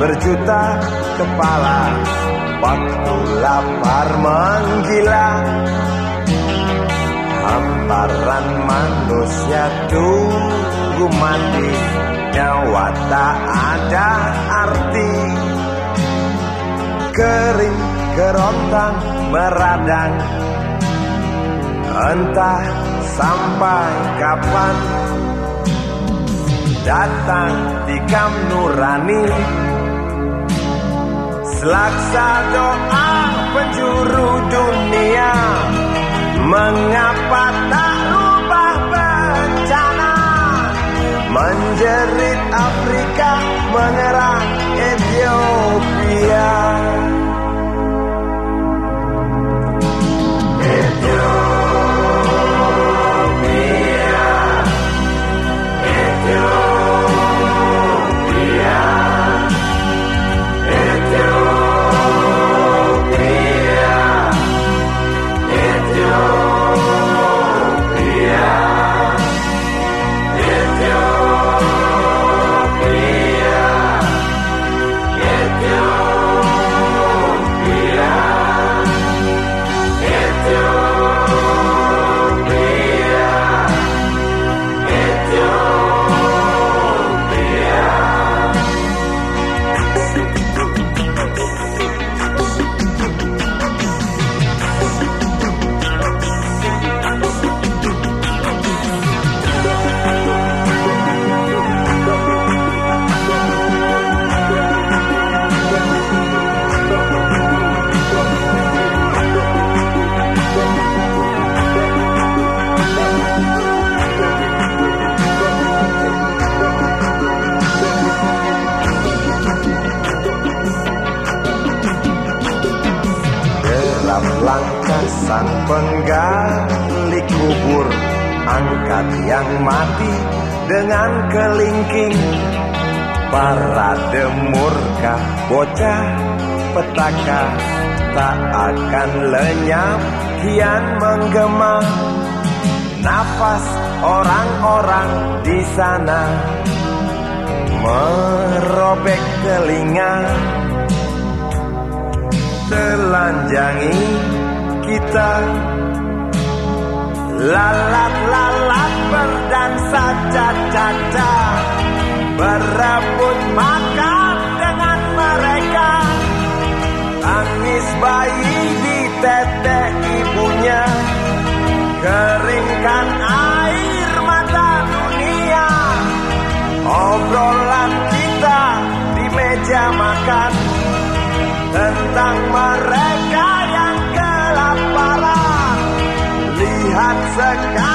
berjuta kepala Waktu lapar menggila. Hamparan manusia tunggu mati Nyawa tak ada arti. Kering kerontang meradang Entah sampai kapan Datang di kam nurani. Selaksa doa penjuru dunia langkah sang penggali kubur Angkat yang mati dengan kelingking. Parade murka bocah petaka Tak akan lenyap kian menggema. Nafas orang-orang di sana Merobek telinga telanjangi kita. Lalat-lalat berdansa caca-caca Berebut makan dengan mereka. Tangis bayi di tete ibunya. Keringkan air mata dunia. Obrolan kita di meja makan tentang mereka Zach